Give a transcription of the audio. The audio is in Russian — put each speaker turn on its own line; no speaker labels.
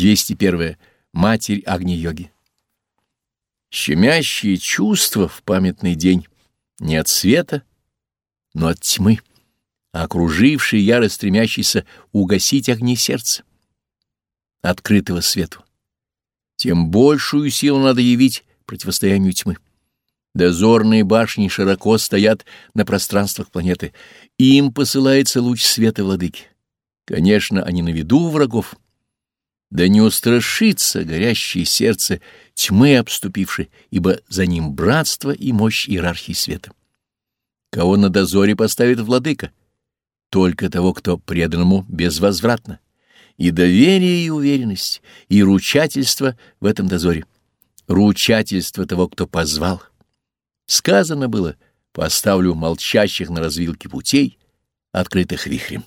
201. Матерь Агни-йоги. Щемящие чувства в памятный день не от света, но от тьмы, окруживший яро стремящийся угасить огни сердца, открытого свету. Тем большую силу надо явить противостоянию тьмы. Дозорные башни широко стоят на пространствах планеты. Им посылается луч света владыки. Конечно, они на виду врагов. Да не устрашится горящее сердце тьмы обступившей, ибо за ним братство и мощь иерархии света. Кого на дозоре поставит владыка? Только того, кто преданному безвозвратно. И доверие, и уверенность, и ручательство в этом дозоре. Ручательство того, кто позвал. Сказано было, поставлю молчащих на развилке путей, открытых вихрем.